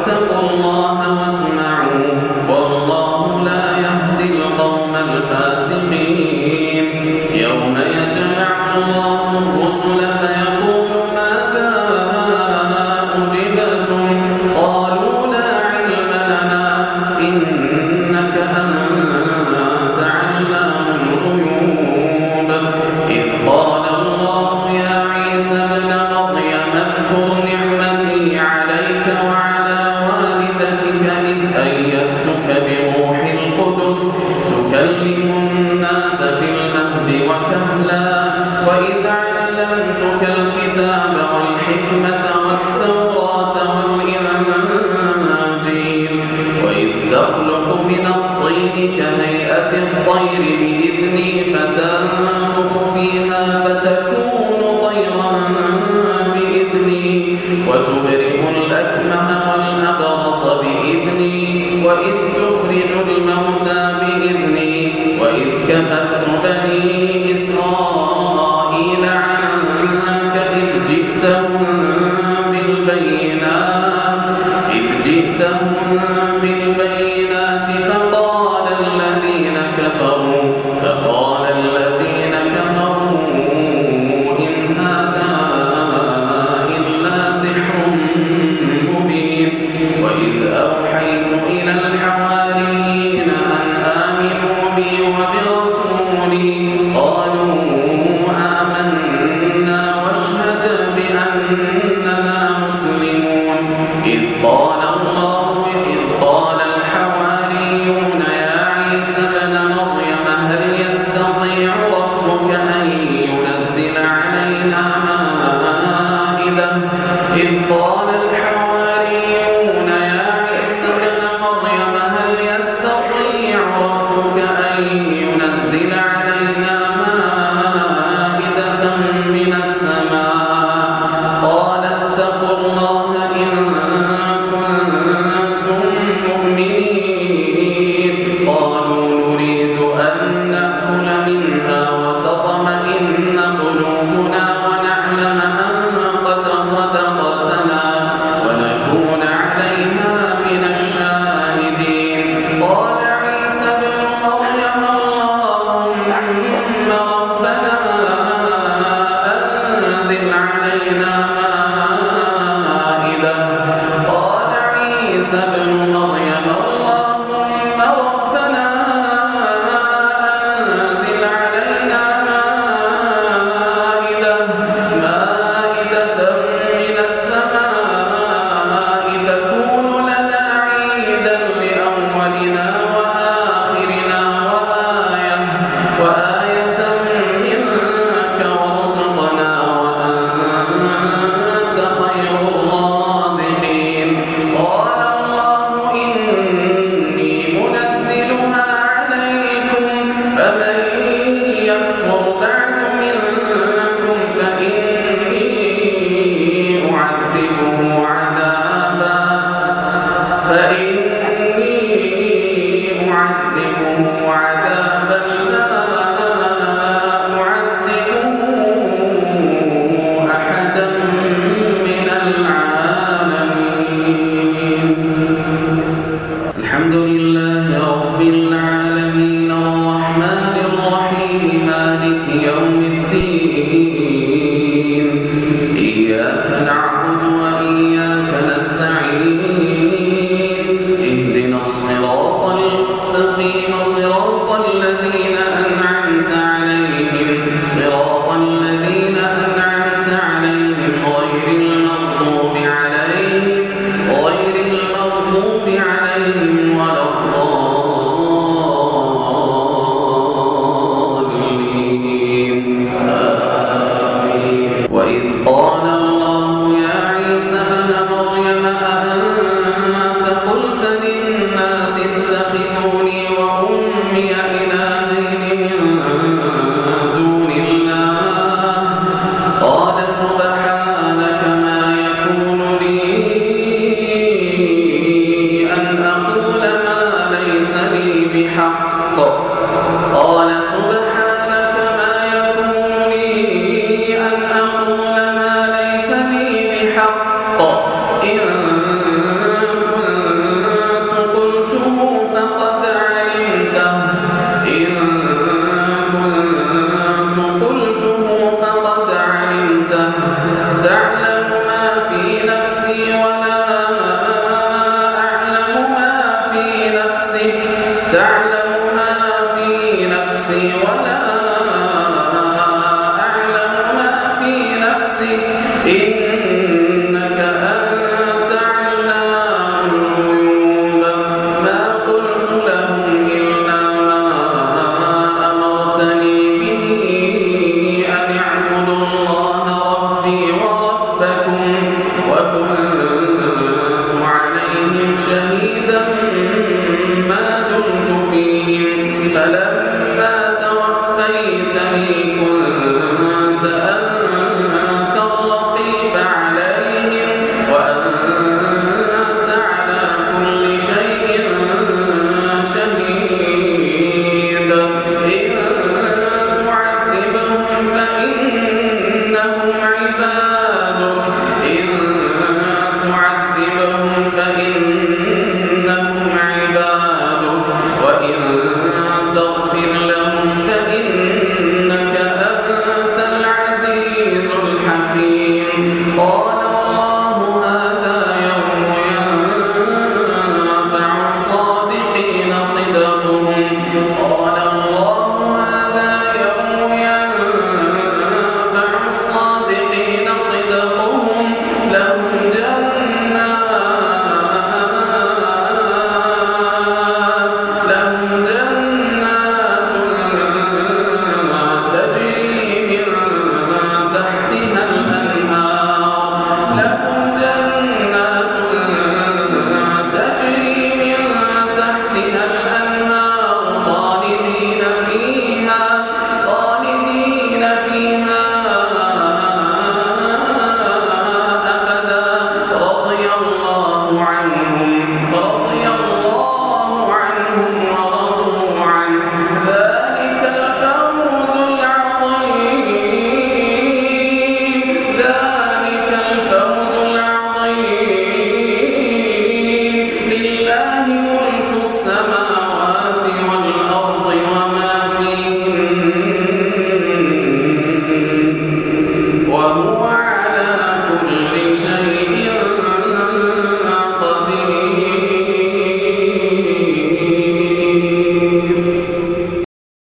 어쩌고 وإذ تخرج الموتى بإذني وإذ كففت ربك أن income